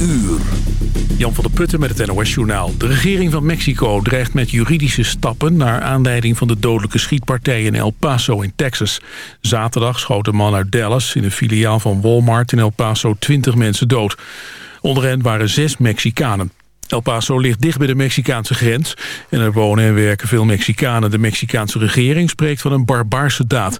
uur. Jan van der Putten met het NOS-journaal. De regering van Mexico dreigt met juridische stappen... naar aanleiding van de dodelijke schietpartij in El Paso in Texas. Zaterdag schoot een man uit Dallas in een filiaal van Walmart in El Paso 20 mensen dood. Onder hen waren zes Mexicanen. El Paso ligt dicht bij de Mexicaanse grens en er wonen en werken veel Mexicanen. De Mexicaanse regering spreekt van een barbaarse daad.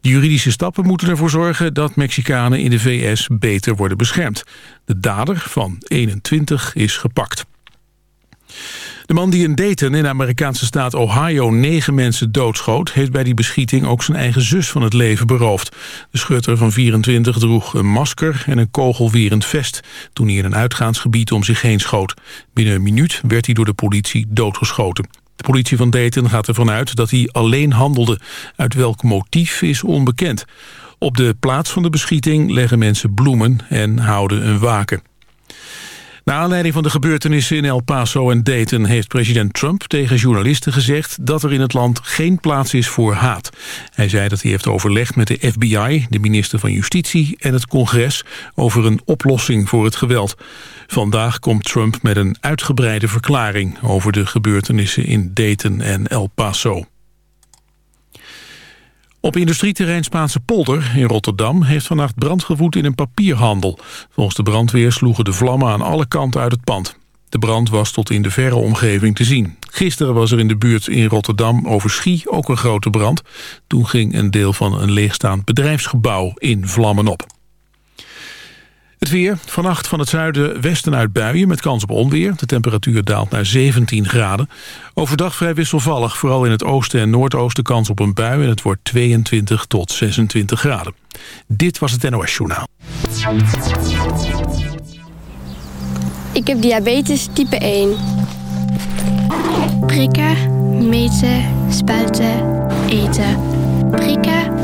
De juridische stappen moeten ervoor zorgen dat Mexicanen in de VS beter worden beschermd. De dader van 21 is gepakt. De man die in Dayton in de Amerikaanse staat Ohio negen mensen doodschoot... heeft bij die beschieting ook zijn eigen zus van het leven beroofd. De schutter van 24 droeg een masker en een kogelwerend vest... toen hij in een uitgaansgebied om zich heen schoot. Binnen een minuut werd hij door de politie doodgeschoten. De politie van Dayton gaat ervan uit dat hij alleen handelde. Uit welk motief is onbekend. Op de plaats van de beschieting leggen mensen bloemen en houden een waken. Naar aanleiding van de gebeurtenissen in El Paso en Dayton... heeft president Trump tegen journalisten gezegd... dat er in het land geen plaats is voor haat. Hij zei dat hij heeft overlegd met de FBI, de minister van Justitie... en het congres over een oplossing voor het geweld. Vandaag komt Trump met een uitgebreide verklaring... over de gebeurtenissen in Dayton en El Paso. Op industrieterrein Spaanse polder in Rotterdam heeft vannacht brand gewoed in een papierhandel. Volgens de brandweer sloegen de vlammen aan alle kanten uit het pand. De brand was tot in de verre omgeving te zien. Gisteren was er in de buurt in Rotterdam over Schie ook een grote brand. Toen ging een deel van een leegstaand bedrijfsgebouw in vlammen op. Het weer. Vannacht van het zuiden westen uit buien met kans op onweer. De temperatuur daalt naar 17 graden. Overdag vrij wisselvallig. Vooral in het oosten en noordoosten kans op een bui. En het wordt 22 tot 26 graden. Dit was het NOS Journaal. Ik heb diabetes type 1. Prikken, meten, spuiten, eten. Prikken,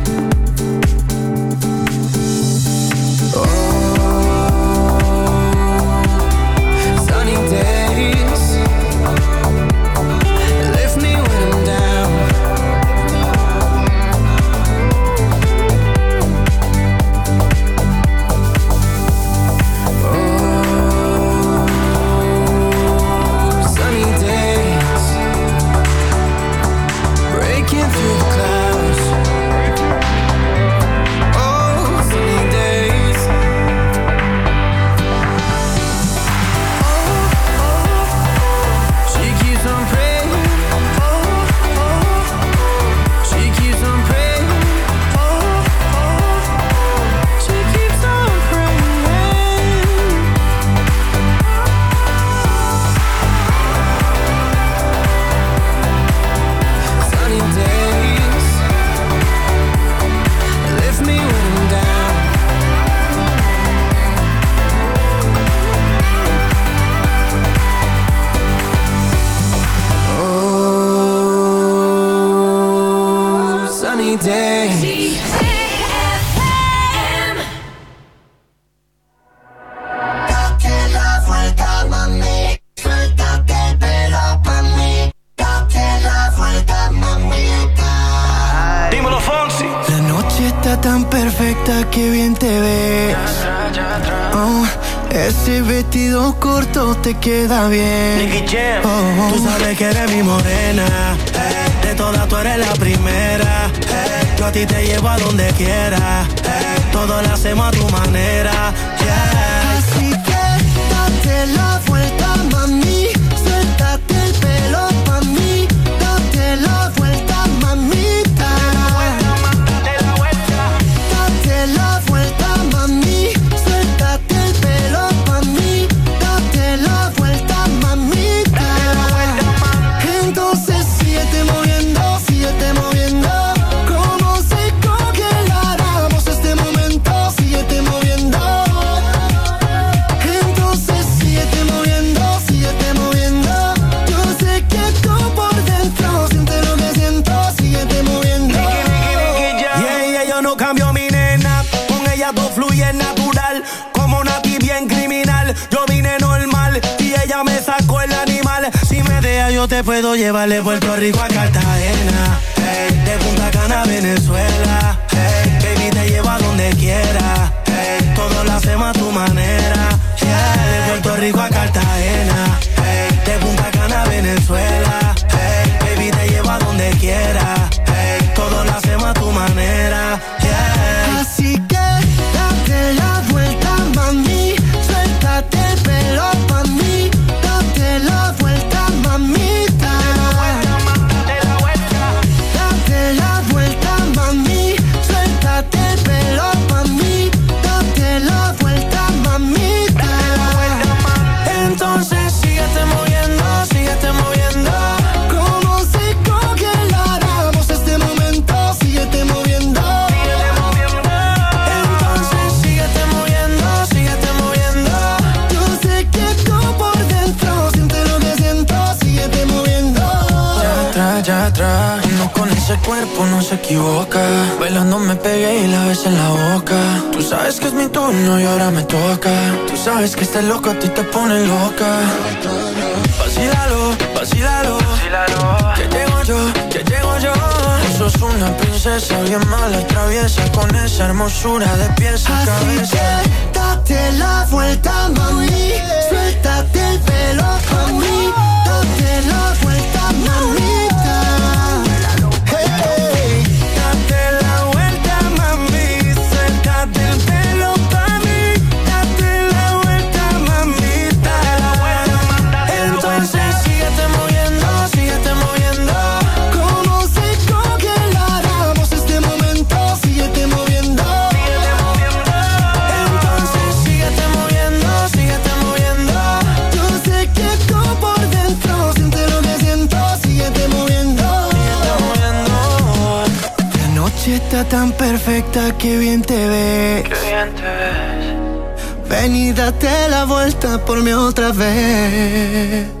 Yeah. Cartagena. de Punta Cana Venezuela. baby, te llevo a donde quiera. todo lo hacemos a tu manera. cuerpo no se equivoca. Bailando me pegué y la ves en la boca. Tú sabes que es mi turno y ahora me toca. Tú sabes que este loco a ti te pone loca. Vacílalo, vacílalo. Que llego yo, que llego yo. Tú sos una princesa bien mala, traviesa. Con esa hermosura de pies a date la vuelta, mami. Suéltate el pelo, mami. Date la vuelta, mami Está tan perfecta que bien te ves. Qué bien te ves. Ven y date la vuelta por mí otra vez.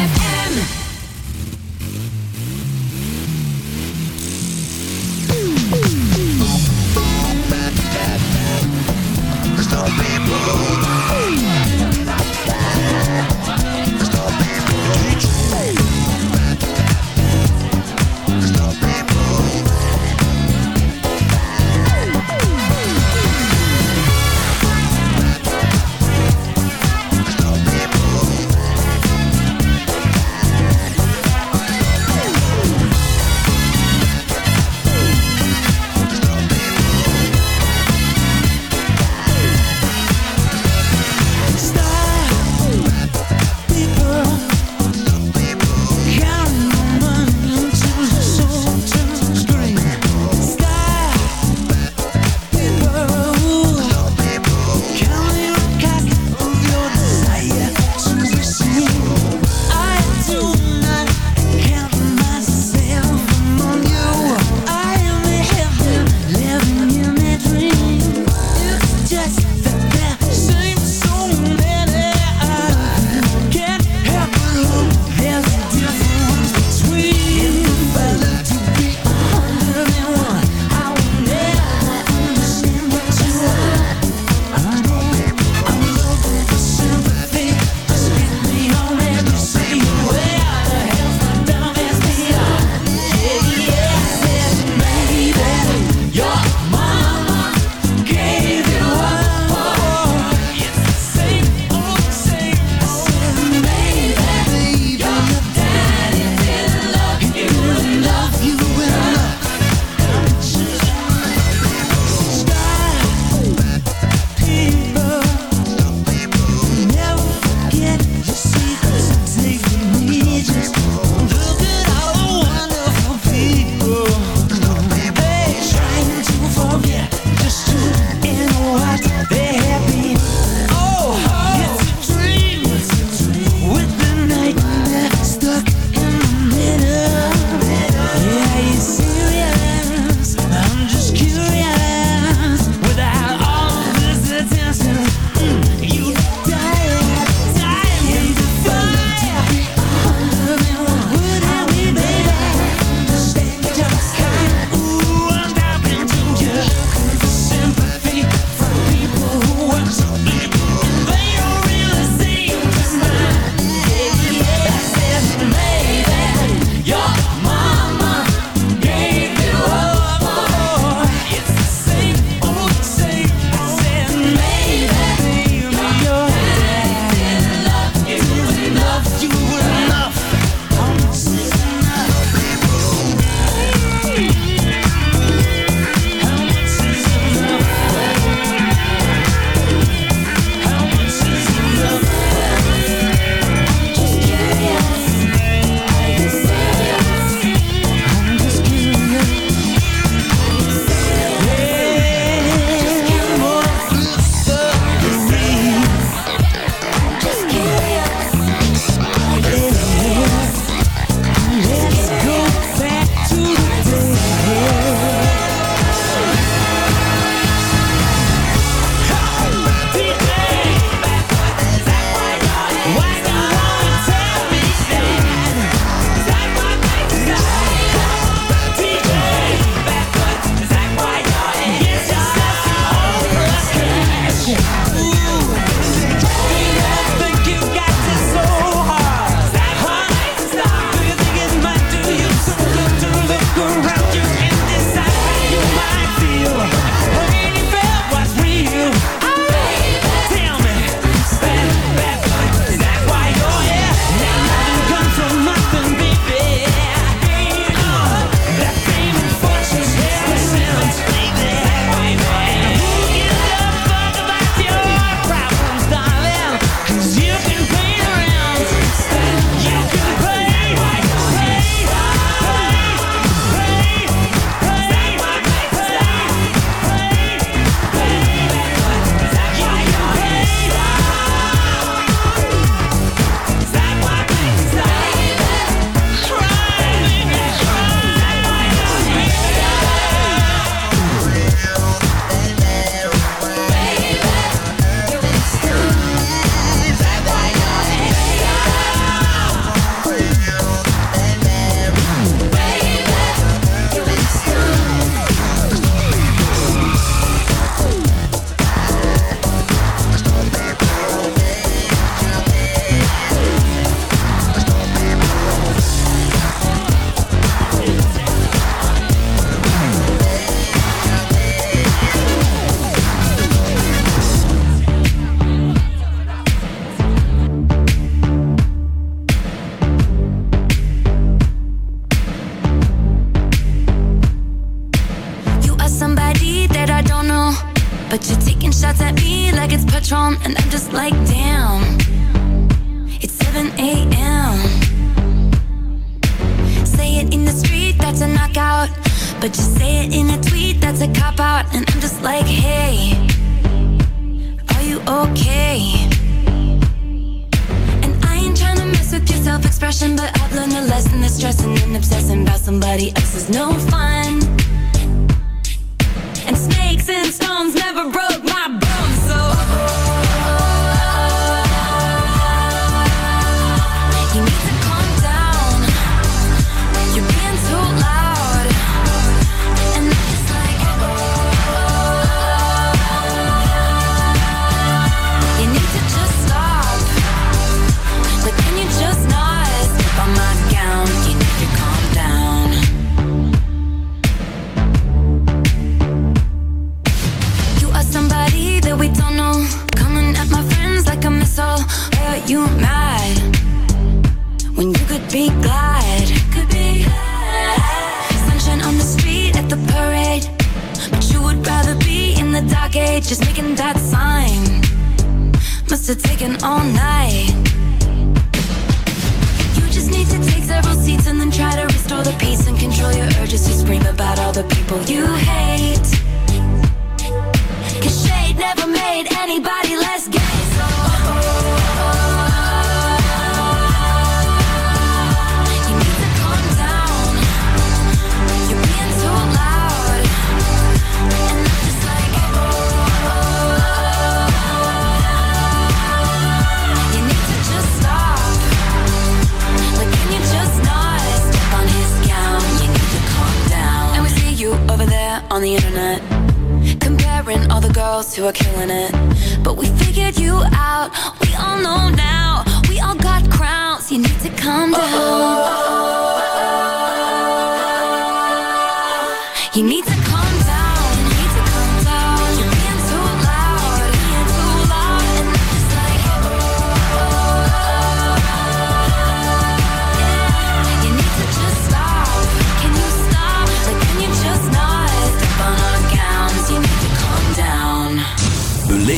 You need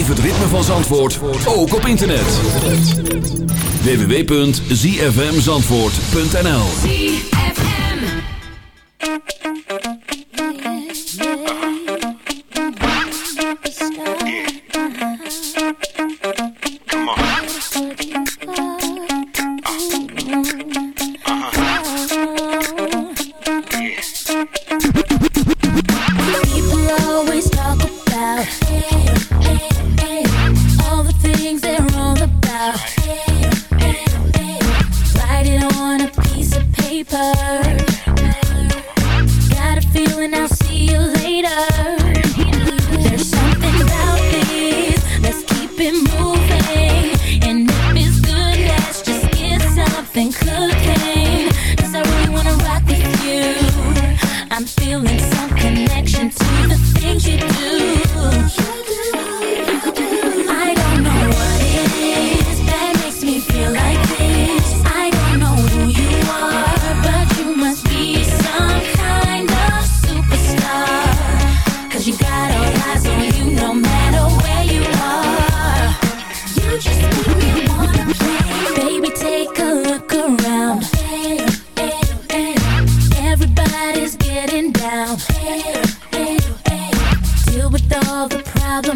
het ritme van Zandvoort ook op internet. www.zfmzandvoort.nl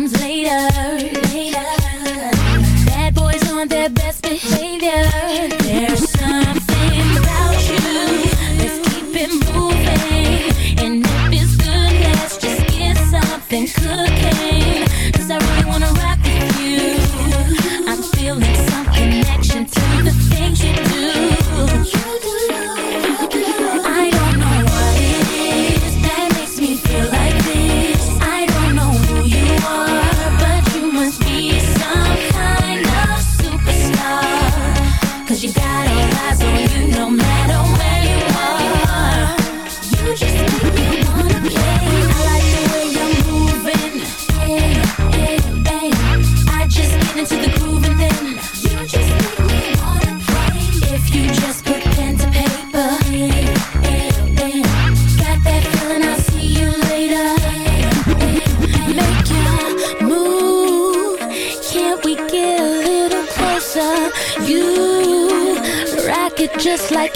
comes later. later. Bad boys on their best behavior.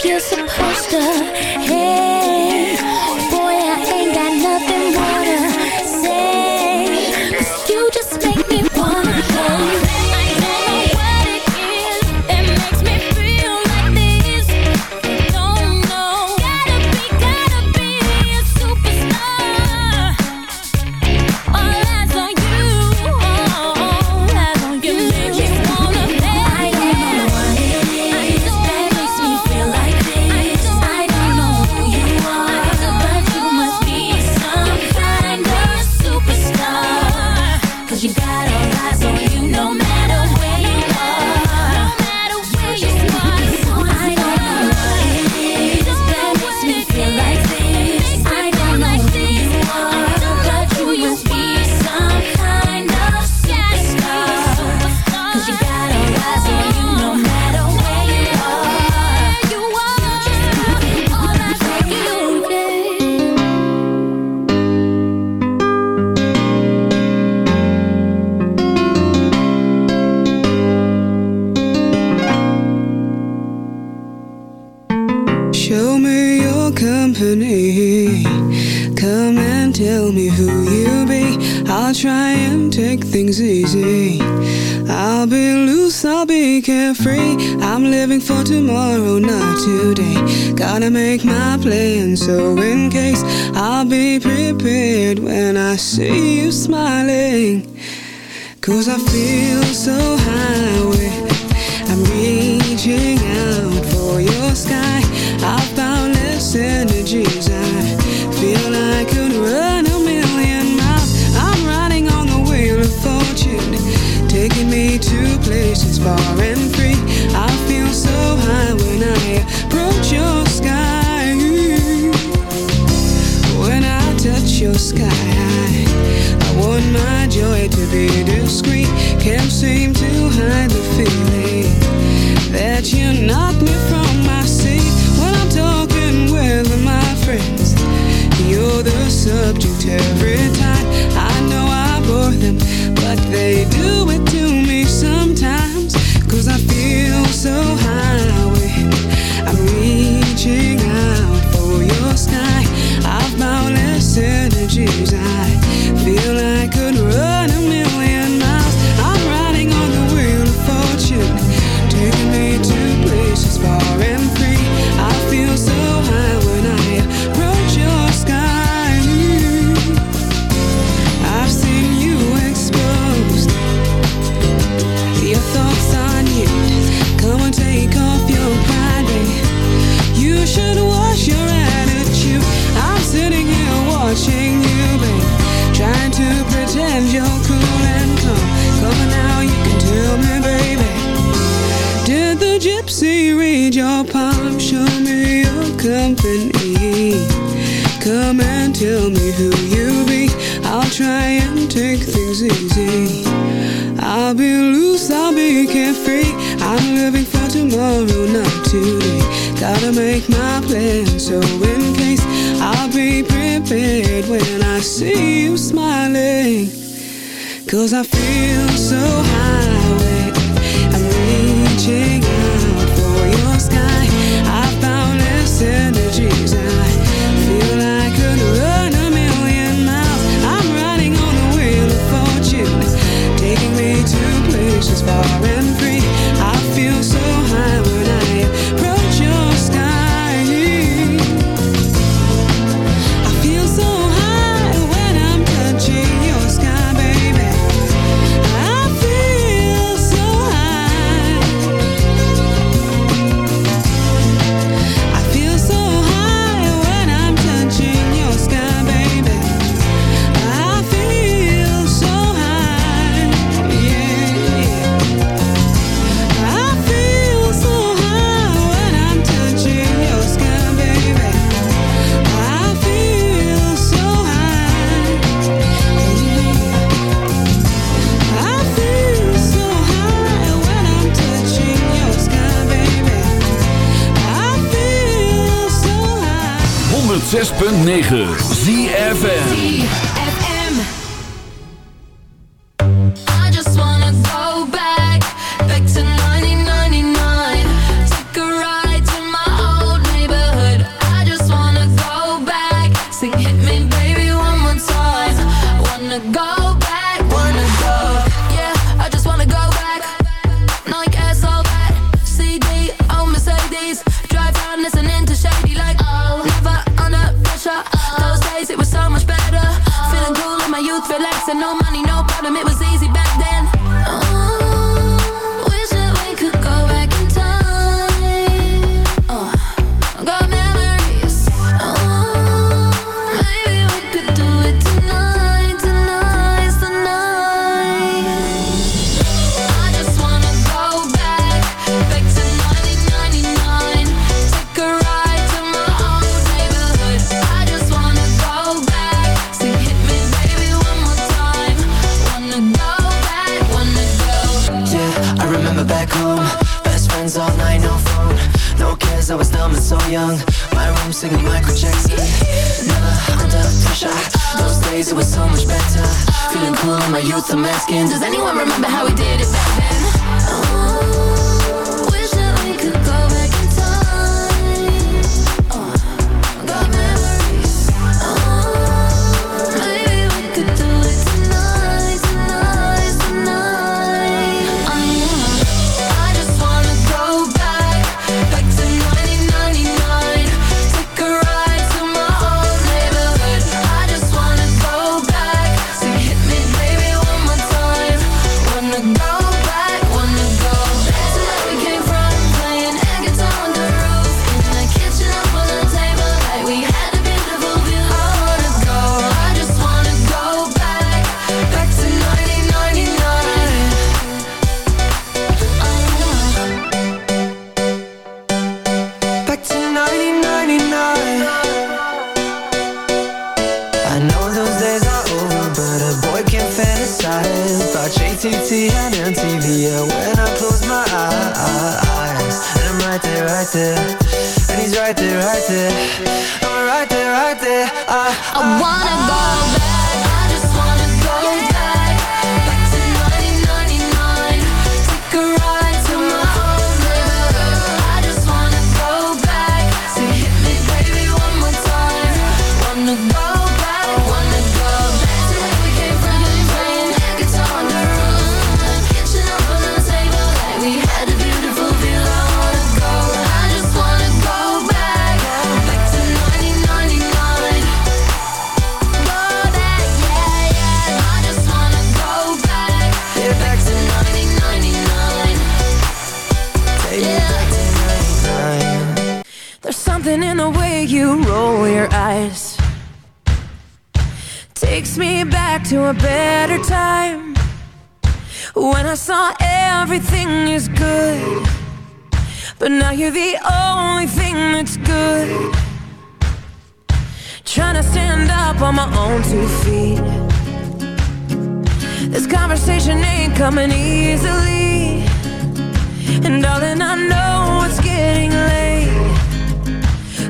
You're supposed to. So you 106.9 ZFM. on my own two feet. This conversation ain't coming easily. And darling, I know it's getting late.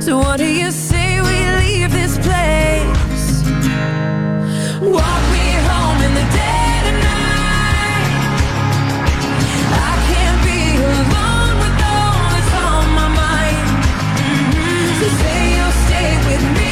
So what do you say we leave this place? Walk me home in the day tonight. I can't be alone with all that's on my mind. Mm -hmm. So say you'll stay with me.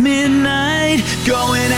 midnight going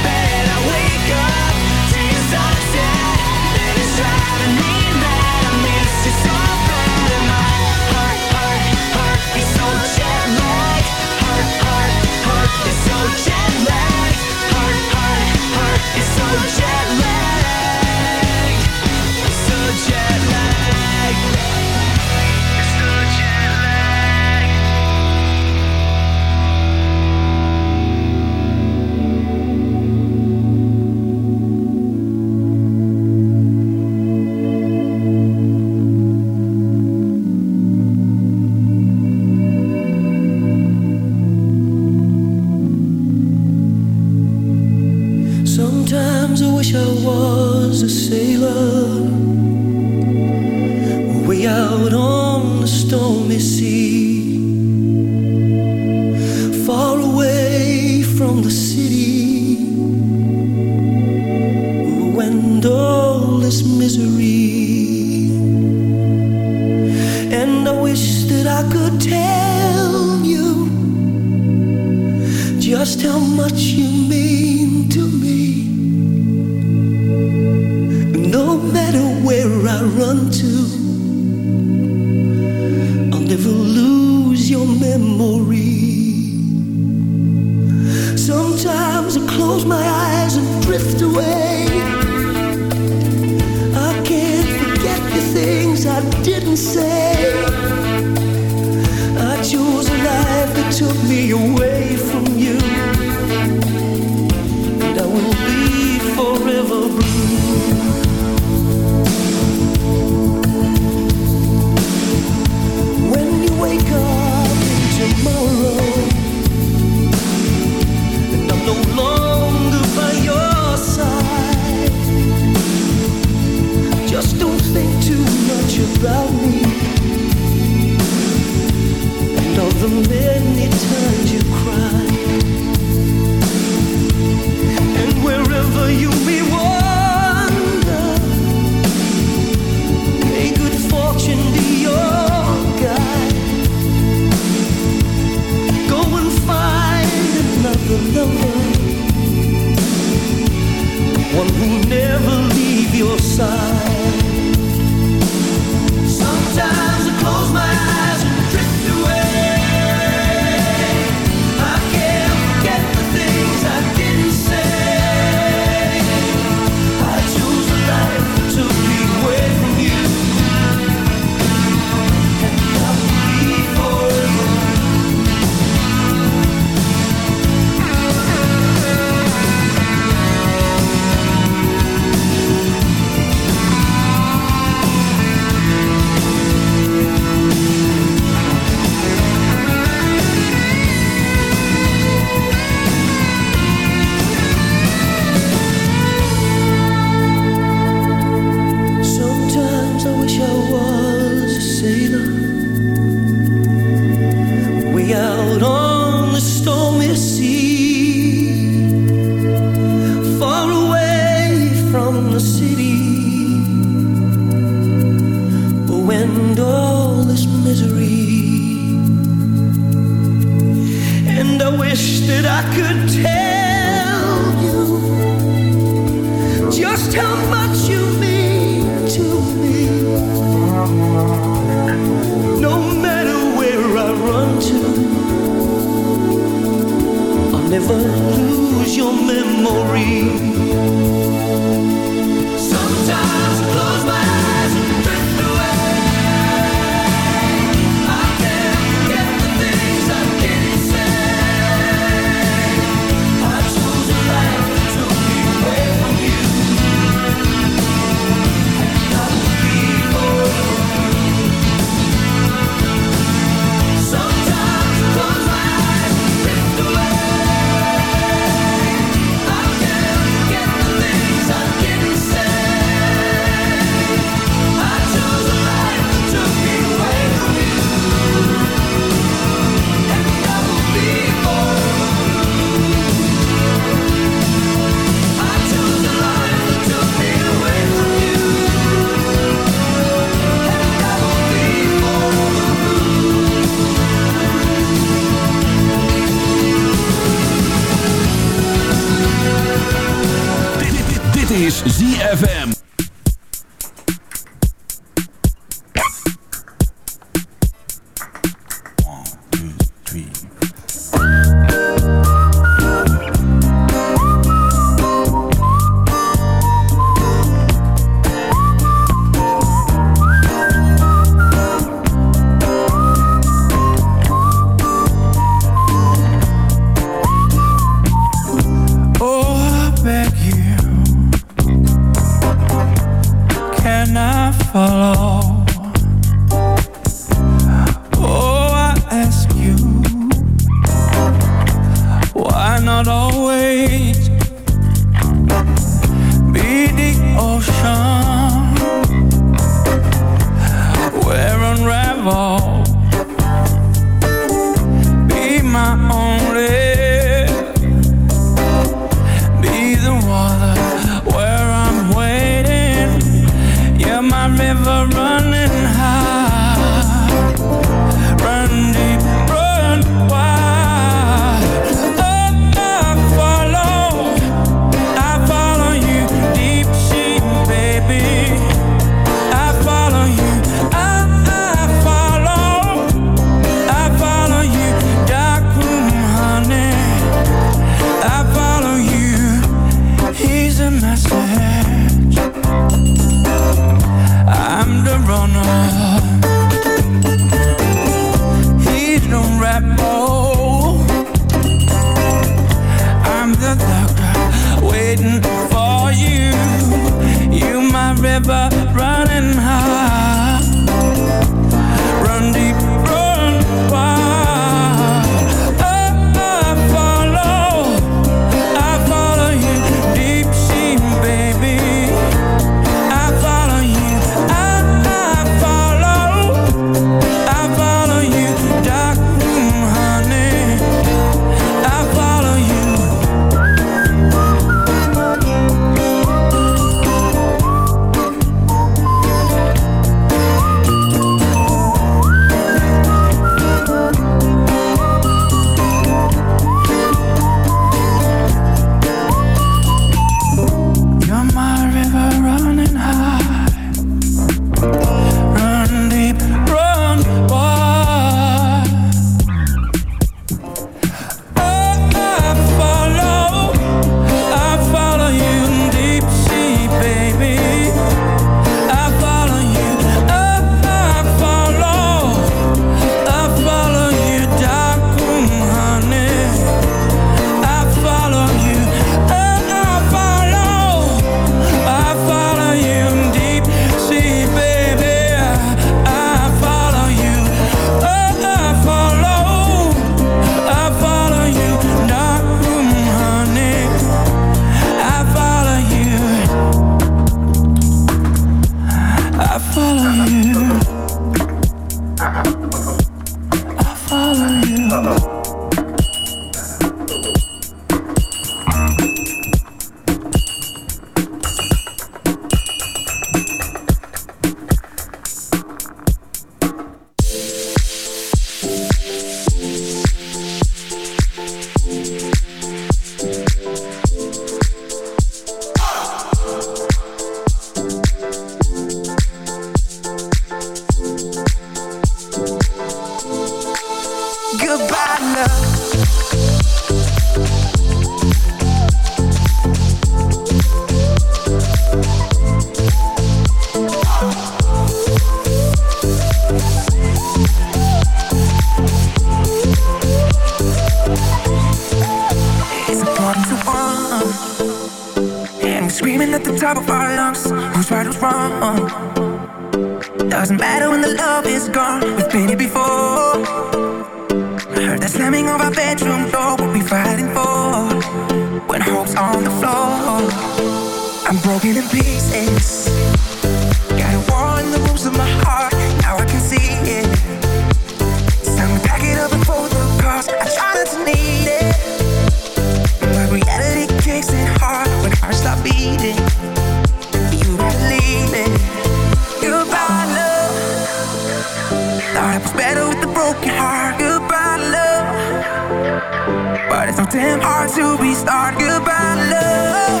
damn hard to restart. Goodbye, love.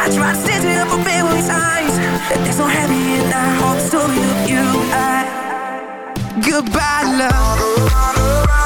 I tried to stay to for big one times. It's so heavy, and I hope the story you. I... Goodbye, love.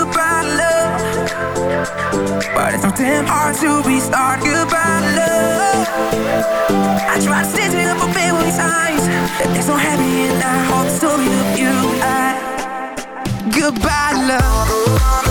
but it's damn hard to be starting about love. I try to stay it up a bit when times. It's so heavy, and I hope so you, you, I. Goodbye love.